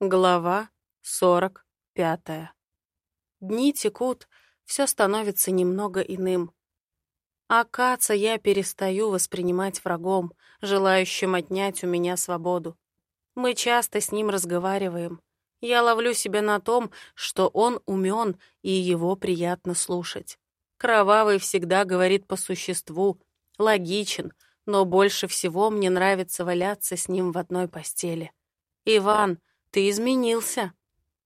Глава сорок пятая. Дни текут, все становится немного иным. А Каца я перестаю воспринимать врагом, желающим отнять у меня свободу. Мы часто с ним разговариваем. Я ловлю себя на том, что он умен и его приятно слушать. Кровавый всегда говорит по существу, логичен, но больше всего мне нравится валяться с ним в одной постели. Иван — ты изменился.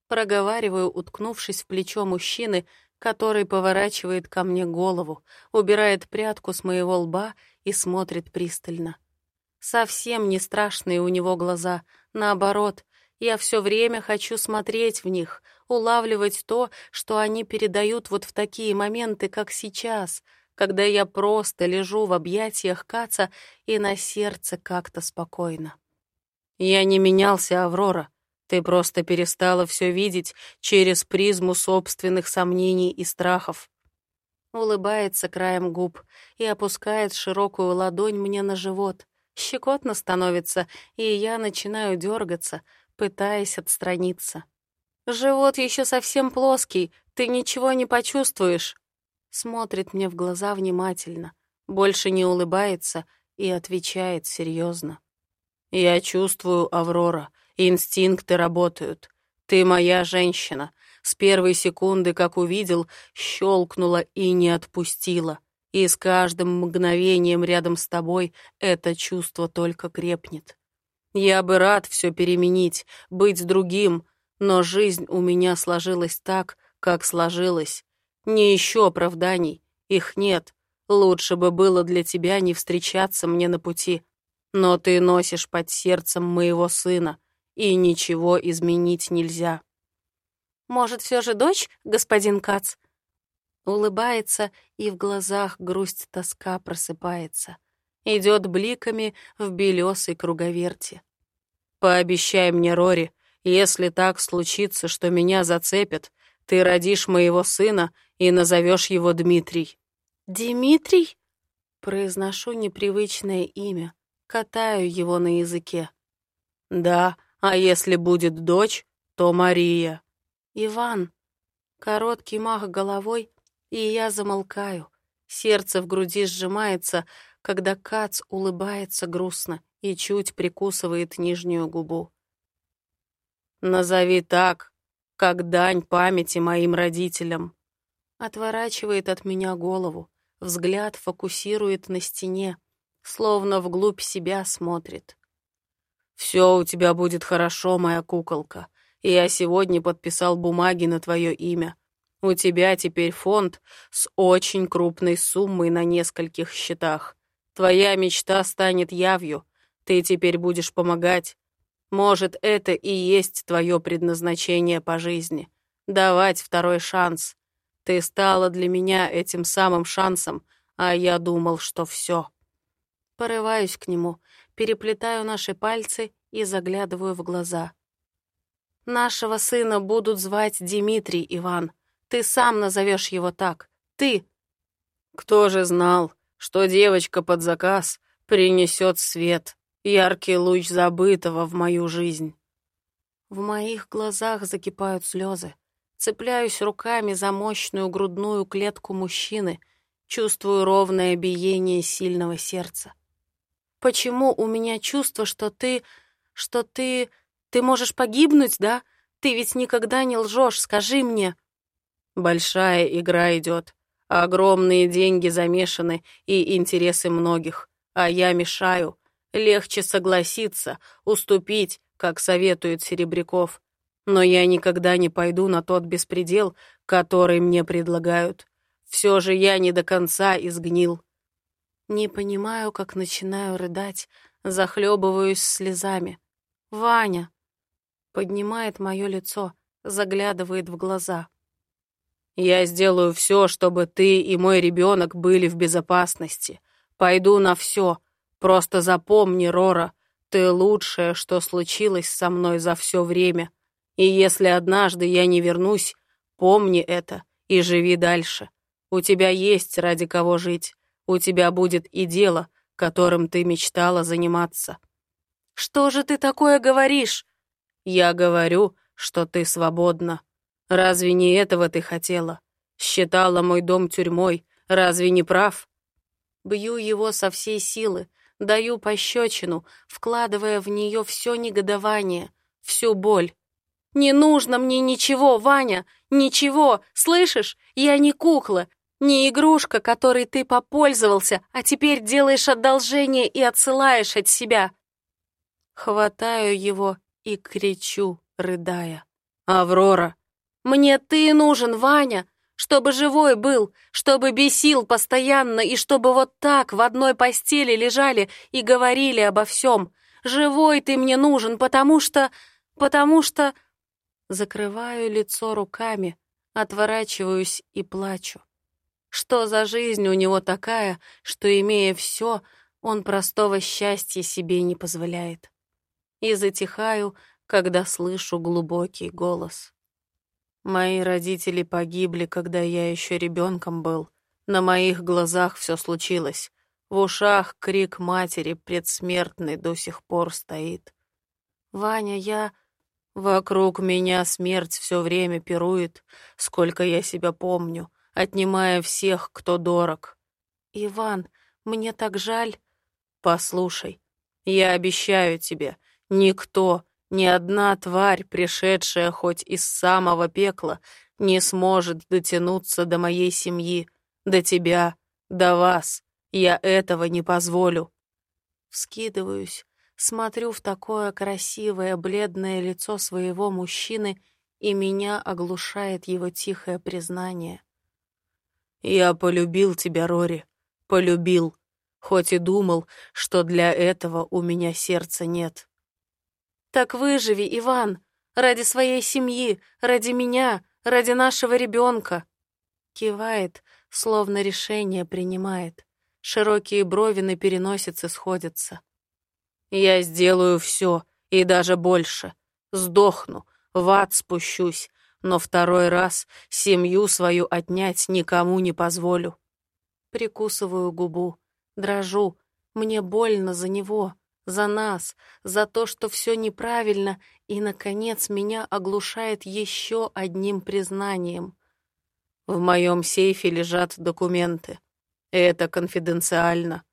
Проговариваю, уткнувшись в плечо мужчины, который поворачивает ко мне голову, убирает прядку с моего лба и смотрит пристально. Совсем не страшные у него глаза, наоборот, я все время хочу смотреть в них, улавливать то, что они передают вот в такие моменты, как сейчас, когда я просто лежу в объятиях Каца и на сердце как-то спокойно. Я не менялся, Аврора. Ты просто перестала все видеть через призму собственных сомнений и страхов. Улыбается краем губ и опускает широкую ладонь мне на живот. Щекотно становится, и я начинаю дергаться, пытаясь отстраниться. «Живот еще совсем плоский, ты ничего не почувствуешь». Смотрит мне в глаза внимательно, больше не улыбается и отвечает серьезно. «Я чувствую, Аврора, Инстинкты работают. Ты моя женщина. С первой секунды, как увидел, щелкнула и не отпустила. И с каждым мгновением рядом с тобой это чувство только крепнет. Я бы рад все переменить, быть другим, но жизнь у меня сложилась так, как сложилась. Не ищу оправданий, их нет. Лучше бы было для тебя не встречаться мне на пути. Но ты носишь под сердцем моего сына, и ничего изменить нельзя. «Может, все же дочь, господин Кац?» Улыбается, и в глазах грусть тоска просыпается. Идет бликами в белесой круговерти. «Пообещай мне, Рори, если так случится, что меня зацепят, ты родишь моего сына и назовешь его Дмитрий». «Дмитрий?» Произношу непривычное имя, катаю его на языке. «Да, а если будет дочь, то Мария. Иван. Короткий мах головой, и я замолкаю. Сердце в груди сжимается, когда Кац улыбается грустно и чуть прикусывает нижнюю губу. «Назови так, как дань памяти моим родителям». Отворачивает от меня голову, взгляд фокусирует на стене, словно вглубь себя смотрит. «Все у тебя будет хорошо, моя куколка. Я сегодня подписал бумаги на твое имя. У тебя теперь фонд с очень крупной суммой на нескольких счетах. Твоя мечта станет явью. Ты теперь будешь помогать. Может, это и есть твое предназначение по жизни. Давать второй шанс. Ты стала для меня этим самым шансом, а я думал, что все. Порываюсь к нему, переплетаю наши пальцы и заглядываю в глаза. «Нашего сына будут звать Дмитрий, Иван. Ты сам назовешь его так. Ты!» «Кто же знал, что девочка под заказ принесет свет, яркий луч забытого в мою жизнь?» В моих глазах закипают слезы. Цепляюсь руками за мощную грудную клетку мужчины, чувствую ровное биение сильного сердца. Почему у меня чувство, что ты... что ты... ты можешь погибнуть, да? Ты ведь никогда не лжешь, скажи мне». Большая игра идет. Огромные деньги замешаны и интересы многих. А я мешаю. Легче согласиться, уступить, как советует Серебряков. Но я никогда не пойду на тот беспредел, который мне предлагают. Все же я не до конца изгнил. Не понимаю, как начинаю рыдать, захлебываюсь слезами. «Ваня!» Поднимает мое лицо, заглядывает в глаза. «Я сделаю все, чтобы ты и мой ребенок были в безопасности. Пойду на все. Просто запомни, Рора, ты лучшее, что случилось со мной за все время. И если однажды я не вернусь, помни это и живи дальше. У тебя есть ради кого жить у тебя будет и дело, которым ты мечтала заниматься». «Что же ты такое говоришь?» Я говорю, что ты свободна. Разве не этого ты хотела? Считала мой дом тюрьмой. Разве не прав? Бью его со всей силы, даю пощечину, вкладывая в нее все негодование, всю боль. «Не нужно мне ничего, Ваня, ничего, слышишь? Я не кукла, не игрушка, которой ты попользовался, а теперь делаешь одолжение и отсылаешь от себя». Хватаю его и кричу, рыдая. «Аврора!» «Мне ты нужен, Ваня! Чтобы живой был, чтобы бесил постоянно и чтобы вот так в одной постели лежали и говорили обо всем. Живой ты мне нужен, потому что... потому что...» Закрываю лицо руками, отворачиваюсь и плачу. Что за жизнь у него такая, что, имея все, он простого счастья себе не позволяет? И затихаю, когда слышу глубокий голос. Мои родители погибли, когда я еще ребенком был. На моих глазах все случилось. В ушах крик матери предсмертный до сих пор стоит. «Ваня, я...» Вокруг меня смерть все время пирует, сколько я себя помню, отнимая всех, кто дорог. «Иван, мне так жаль...» «Послушай, я обещаю тебе, никто, ни одна тварь, пришедшая хоть из самого пекла, не сможет дотянуться до моей семьи, до тебя, до вас. Я этого не позволю. Вскидываюсь, смотрю в такое красивое бледное лицо своего мужчины, и меня оглушает его тихое признание. «Я полюбил тебя, Рори, полюбил, хоть и думал, что для этого у меня сердца нет. Так выживи, Иван, ради своей семьи, ради меня, ради нашего ребенка. Кивает, словно решение принимает. Широкие брови на переносице сходятся. Я сделаю все, и даже больше. Сдохну, в ад спущусь, но второй раз семью свою отнять никому не позволю. Прикусываю губу, дрожу, мне больно за него за нас, за то, что все неправильно, и, наконец, меня оглушает еще одним признанием. В моем сейфе лежат документы. Это конфиденциально.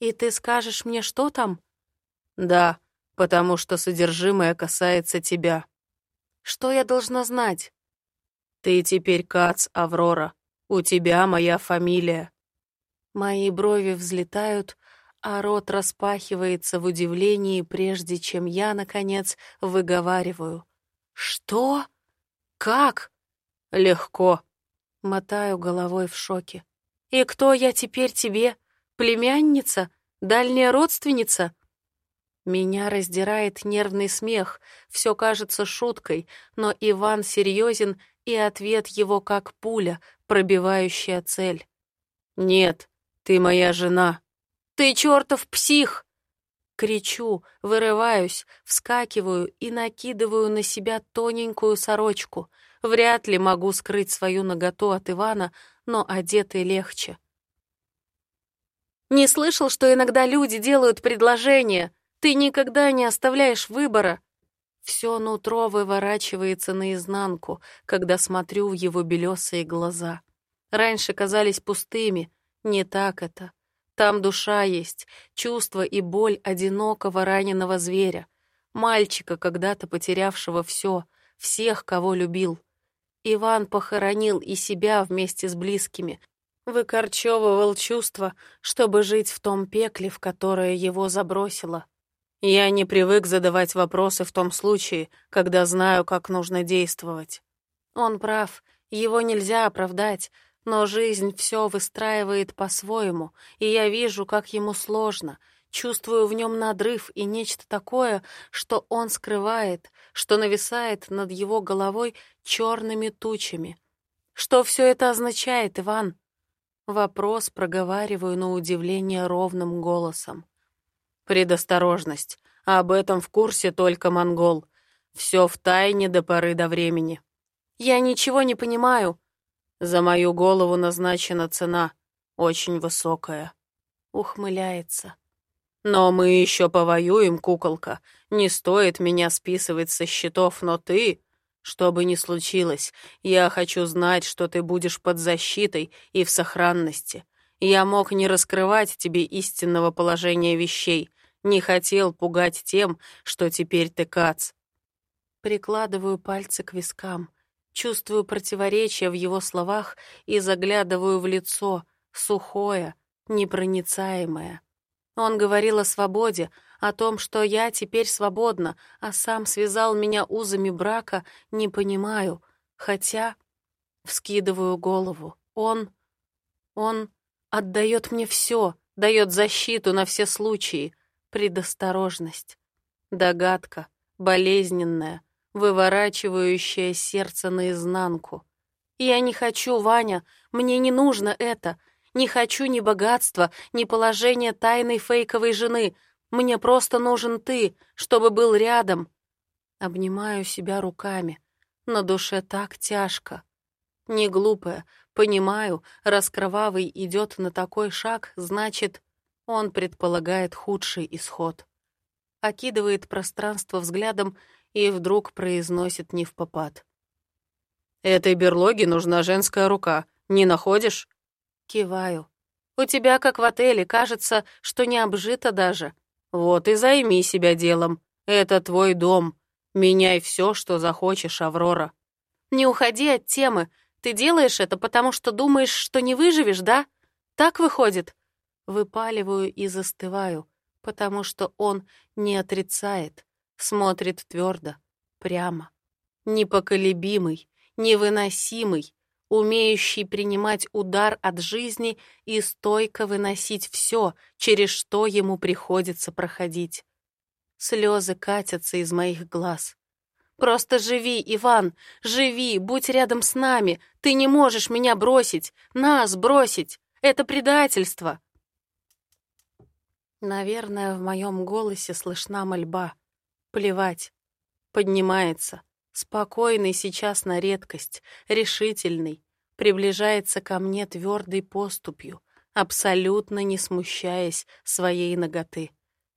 И ты скажешь мне, что там? Да, потому что содержимое касается тебя. Что я должна знать? Ты теперь Кац, Аврора. У тебя моя фамилия. Мои брови взлетают, а рот распахивается в удивлении, прежде чем я, наконец, выговариваю. «Что? Как?» «Легко», — мотаю головой в шоке. «И кто я теперь тебе? Племянница? Дальняя родственница?» Меня раздирает нервный смех, все кажется шуткой, но Иван серьезен, и ответ его как пуля, пробивающая цель. «Нет, ты моя жена», «Ты чертов псих!» Кричу, вырываюсь, вскакиваю и накидываю на себя тоненькую сорочку. Вряд ли могу скрыть свою наготу от Ивана, но одетый легче. «Не слышал, что иногда люди делают предложения? Ты никогда не оставляешь выбора!» Все нутро выворачивается наизнанку, когда смотрю в его белесые глаза. Раньше казались пустыми, не так это. Там душа есть, чувство и боль одинокого раненого зверя, мальчика, когда-то потерявшего все, всех, кого любил. Иван похоронил и себя вместе с близкими, выкорчевывал чувства, чтобы жить в том пекле, в которое его забросило. Я не привык задавать вопросы в том случае, когда знаю, как нужно действовать. Он прав, его нельзя оправдать, но жизнь все выстраивает по-своему, и я вижу, как ему сложно, чувствую в нем надрыв и нечто такое, что он скрывает, что нависает над его головой черными тучами. Что все это означает, Иван? Вопрос проговариваю на удивление ровным голосом. Предосторожность. Об этом в курсе только монгол. Все в тайне до поры до времени. Я ничего не понимаю, за мою голову назначена цена, очень высокая. Ухмыляется. Но мы еще повоюем, куколка. Не стоит меня списывать со счетов, но ты... Что бы ни случилось, я хочу знать, что ты будешь под защитой и в сохранности. Я мог не раскрывать тебе истинного положения вещей, не хотел пугать тем, что теперь ты кац. Прикладываю пальцы к вискам, чувствую противоречие в его словах и заглядываю в лицо, сухое, непроницаемое. Он говорил о свободе, о том, что я теперь свободна, а сам связал меня узами брака, не понимаю. Хотя... Вскидываю голову. Он... Он отдает мне все, дает защиту на все случаи, предосторожность. Догадка, болезненная, выворачивающая сердце наизнанку. Я не хочу, Ваня, мне не нужно это. Не хочу ни богатства, ни положения тайной фейковой жены. Мне просто нужен ты, чтобы был рядом. Обнимаю себя руками. На душе так тяжко. Не глупая, понимаю, раз кровавый идет на такой шаг, значит, он предполагает худший исход. Окидывает пространство взглядом и вдруг произносит не в попад. «Этой берлоге нужна женская рука. Не находишь?» Киваю. «У тебя, как в отеле, кажется, что не обжито даже. Вот и займи себя делом. Это твой дом. Меняй все, что захочешь, Аврора». «Не уходи от темы. Ты делаешь это, потому что думаешь, что не выживешь, да? Так выходит?» Выпаливаю и застываю, потому что он не отрицает, смотрит твердо, прямо, непоколебимый, невыносимый, умеющий принимать удар от жизни и стойко выносить все, через что ему приходится проходить. Слезы катятся из моих глаз. «Просто живи, Иван, живи, будь рядом с нами. Ты не можешь меня бросить, нас бросить. Это предательство». Наверное, в моем голосе слышна мольба. Плевать. Поднимается, Спокойный сейчас на редкость, решительный, приближается ко мне твердой поступью, абсолютно не смущаясь своей ноготы.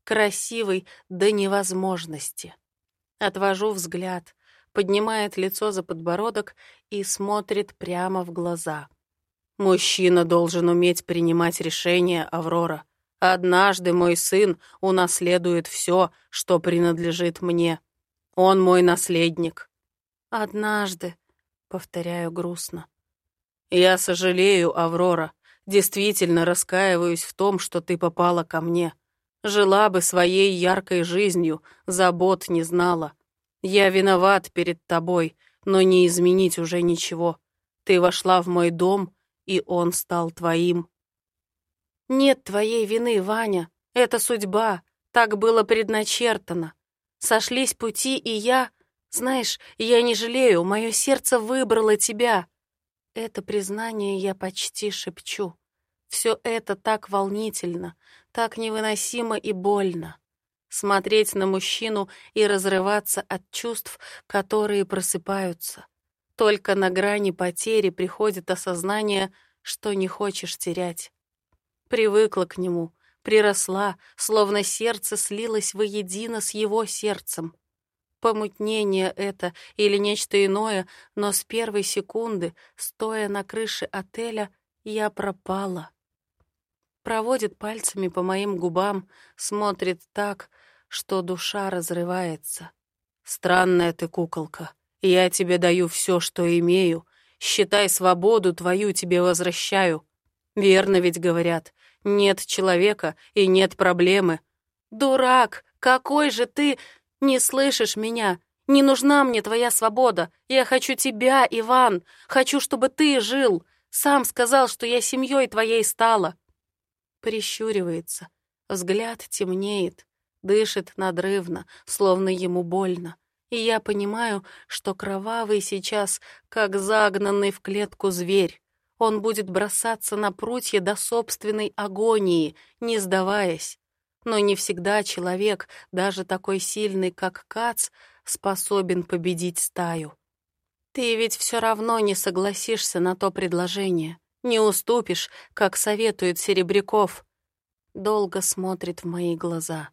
Красивый до невозможности. Отвожу взгляд, поднимает лицо за подбородок и смотрит прямо в глаза. «Мужчина должен уметь принимать решения, Аврора. Однажды мой сын унаследует все, что принадлежит мне. Он мой наследник. «Однажды», — повторяю грустно. «Я сожалею, Аврора. Действительно раскаиваюсь в том, что ты попала ко мне. Жила бы своей яркой жизнью, забот не знала. Я виноват перед тобой, но не изменить уже ничего. Ты вошла в мой дом, и он стал твоим». «Нет твоей вины, Ваня. Это судьба. Так было предначертано. Сошлись пути, и я...» Знаешь, я не жалею, мое сердце выбрало тебя. Это признание я почти шепчу. Все это так волнительно, так невыносимо и больно. Смотреть на мужчину и разрываться от чувств, которые просыпаются. Только на грани потери приходит осознание, что не хочешь терять. Привыкла к нему, приросла, словно сердце слилось воедино с его сердцем помутнение это или нечто иное, но с первой секунды, стоя на крыше отеля, я пропала. Проводит пальцами по моим губам, смотрит так, что душа разрывается. Странная ты куколка. Я тебе даю все, что имею. Считай, свободу твою тебе возвращаю. Верно ведь говорят, нет человека и нет проблемы. Дурак, какой же ты... «Не слышишь меня? Не нужна мне твоя свобода. Я хочу тебя, Иван. Хочу, чтобы ты жил. Сам сказал, что я семьей твоей стала». Прищуривается. Взгляд темнеет. Дышит надрывно, словно ему больно. И я понимаю, что кровавый сейчас, как загнанный в клетку зверь. Он будет бросаться на прутья до собственной агонии, не сдаваясь. Но не всегда человек, даже такой сильный, как Кац, способен победить стаю. Ты ведь все равно не согласишься на то предложение, не уступишь, как советует Серебряков. долго смотрит в мои глаза.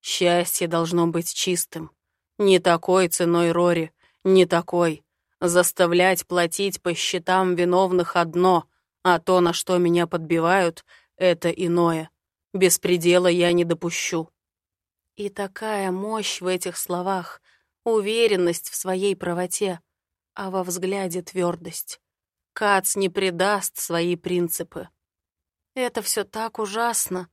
Счастье должно быть чистым. Не такой ценой Рори, не такой. Заставлять платить по счетам виновных одно, а то, на что меня подбивают, это иное. Беспредела я не допущу. И такая мощь в этих словах, уверенность в своей правоте, а во взгляде твердость. Кац не предаст свои принципы. Это все так ужасно.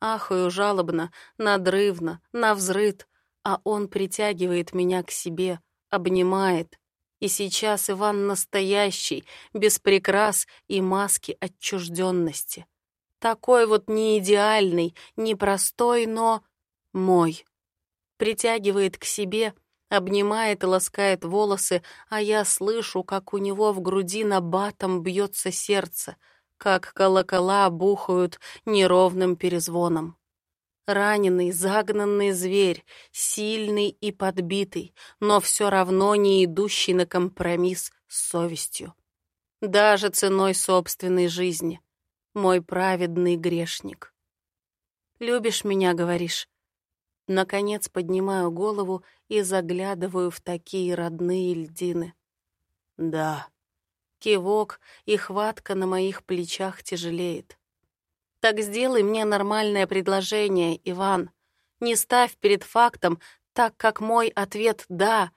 Ахаю жалобно, надрывно, навзрыд, а он притягивает меня к себе, обнимает. И сейчас Иван настоящий, без прикрас и маски отчужденности. Такой вот не идеальный, не но мой. Притягивает к себе, обнимает и ласкает волосы, а я слышу, как у него в груди на батом бьется сердце, как колокола бухают неровным перезвоном. Раненый, загнанный зверь, сильный и подбитый, но все равно не идущий на компромисс с совестью. Даже ценой собственной жизни. Мой праведный грешник. «Любишь меня, говоришь?» Наконец поднимаю голову и заглядываю в такие родные льдины. «Да». Кивок и хватка на моих плечах тяжелеет. Так сделай мне нормальное предложение, Иван. Не ставь перед фактом, так как мой ответ «да».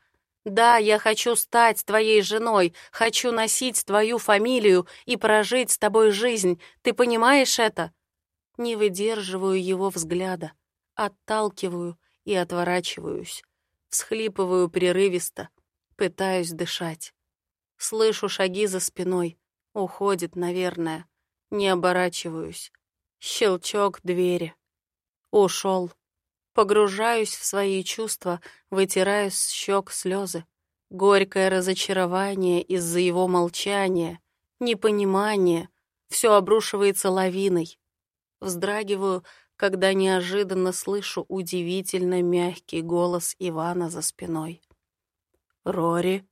Да, я хочу стать твоей женой, хочу носить твою фамилию и прожить с тобой жизнь. Ты понимаешь это? Не выдерживаю его взгляда, отталкиваю и отворачиваюсь. Всхлипываю прерывисто, пытаюсь дышать. Слышу шаги за спиной. Уходит, наверное. Не оборачиваюсь. Щелчок двери. Ушел. Погружаюсь в свои чувства, вытираю с щек слезы. Горькое разочарование из-за его молчания, непонимание. Все обрушивается лавиной. Вздрагиваю, когда неожиданно слышу удивительно мягкий голос Ивана за спиной. «Рори?»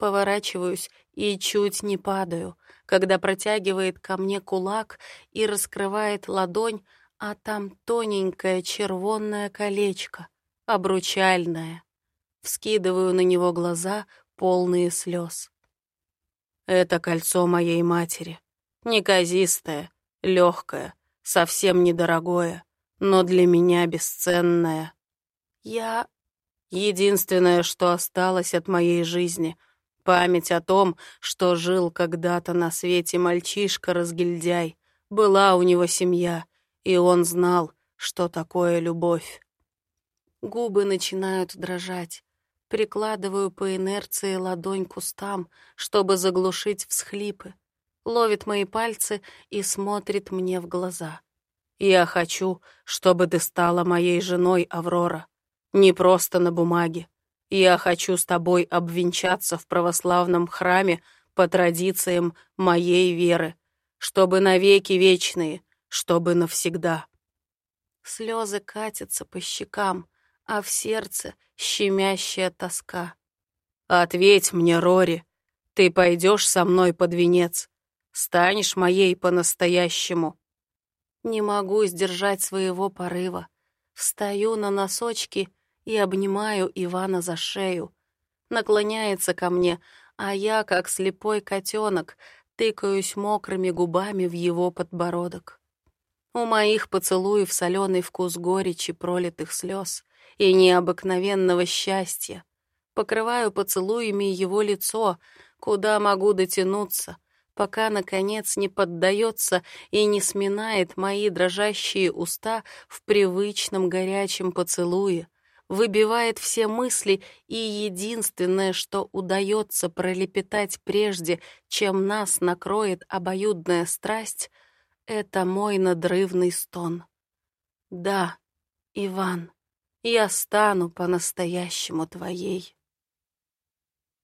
Поворачиваюсь и чуть не падаю, когда протягивает ко мне кулак и раскрывает ладонь, а там тоненькое червонное колечко, обручальное. Вскидываю на него глаза, полные слез. Это кольцо моей матери. Неказистое, легкое, совсем недорогое, но для меня бесценное. Я... Единственное, что осталось от моей жизни — Память о том, что жил когда-то на свете мальчишка-разгильдяй. Была у него семья, и он знал, что такое любовь. Губы начинают дрожать. Прикладываю по инерции ладонь к устам, чтобы заглушить всхлипы. Ловит мои пальцы и смотрит мне в глаза. «Я хочу, чтобы ты стала моей женой, Аврора. Не просто на бумаге, я хочу с тобой обвенчаться в православном храме по традициям моей веры, чтобы навеки вечные, чтобы навсегда. Слезы катятся по щекам, а в сердце щемящая тоска. Ответь мне, Рори, ты пойдешь со мной под венец, станешь моей по-настоящему. Не могу сдержать своего порыва. Встаю на носочки и обнимаю Ивана за шею. Наклоняется ко мне, а я, как слепой котенок, тыкаюсь мокрыми губами в его подбородок. У моих поцелуев соленый вкус горечи пролитых слез и необыкновенного счастья. Покрываю поцелуями его лицо, куда могу дотянуться, пока, наконец, не поддается и не сминает мои дрожащие уста в привычном горячем поцелуе, выбивает все мысли, и единственное, что удается пролепетать прежде, чем нас накроет обоюдная страсть, это мой надрывный стон. Да, Иван, я стану по-настоящему твоей.